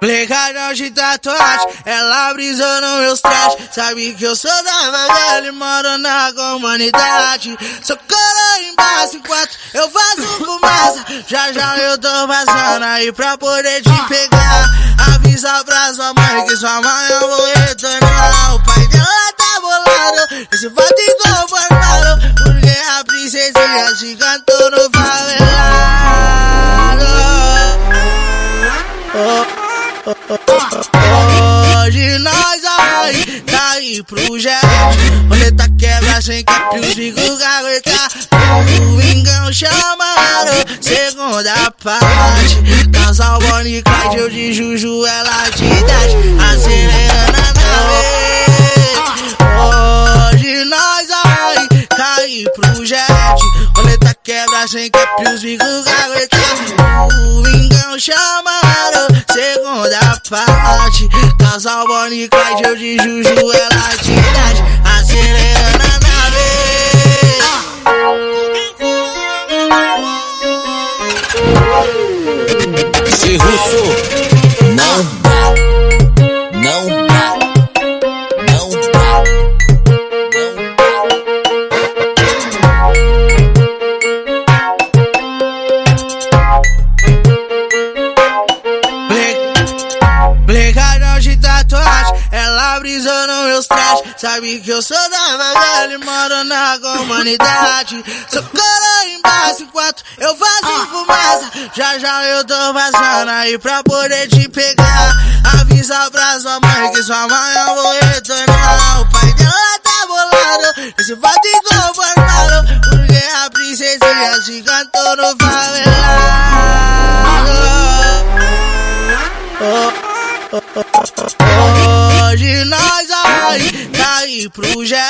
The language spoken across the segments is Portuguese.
Plegada de tatuagem, ela brisou nos meus trajes. Sabe que eu sou da vaga, e moro na comunidade. Sou coro embaixo enquanto eu faço fumaça. Já já eu tô passando aí pra poder te pegar. Hoje nós vai cair pro jet Roleta quebra sem os bicos gaguetar O vingão chamaram segunda parte. Casal Bonnie Clyde, de Juju, ela te desce Acelerando na vez. Hoje nós vai cair pro jet Roleta quebra sem os bicos gaguetar O vingão chamaram parte Casal Bonnie Clyde, eu de Juju, ela te desce Acelerando Sabe que eu sou da vaga, e moro na comunidade. Sou coro embaixo enquanto eu faço fumaça. Já já eu tô passando aí pra poder te pegar. Avisa pra sua mãe que sua mãe eu vou retornar. O pai dela tá bolado, esse fato inconformado. Porque a princesinha se cantou no favelado. Cair pro jet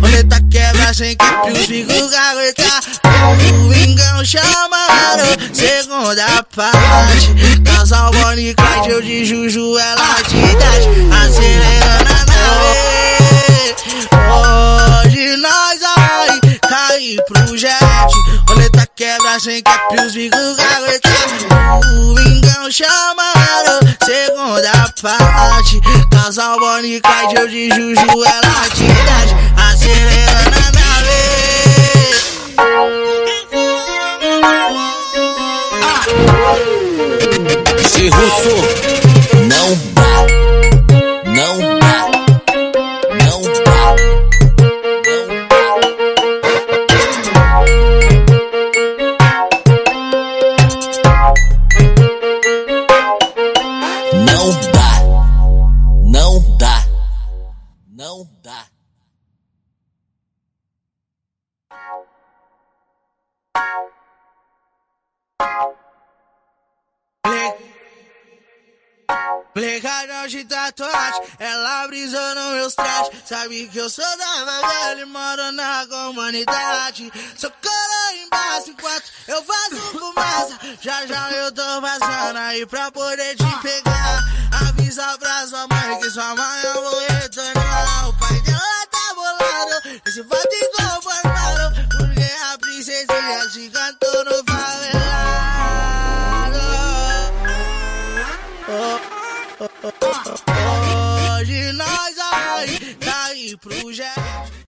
Roleta quebra sem os bicos gaguetar O vingão chamaram segunda parte. Casal Clyde, eu de Juju, ela te desce Acelerando na vez Hoje nós vai cair pro jet. Roleta quebra sem os bicos gaguetar O vingão chamaram segunda parte Casal Bonnie Clyde, eu de Juju, ela desce Acelerando na vez. Se russo Plegada de tatuagem, ela brisou nos meus trajes. Sabe que eu sou da vaga, e moro na comunidade. Sou coro embaixo enquanto eu faço fumaça. Já já eu tô passando aí pra poder te pegar. Avisa pra sua mãe que sua mãe eu vou retornar. O pai dela tá bolado, esse fato inconformado. Porque a princesinha se cantou no Oh. Hoje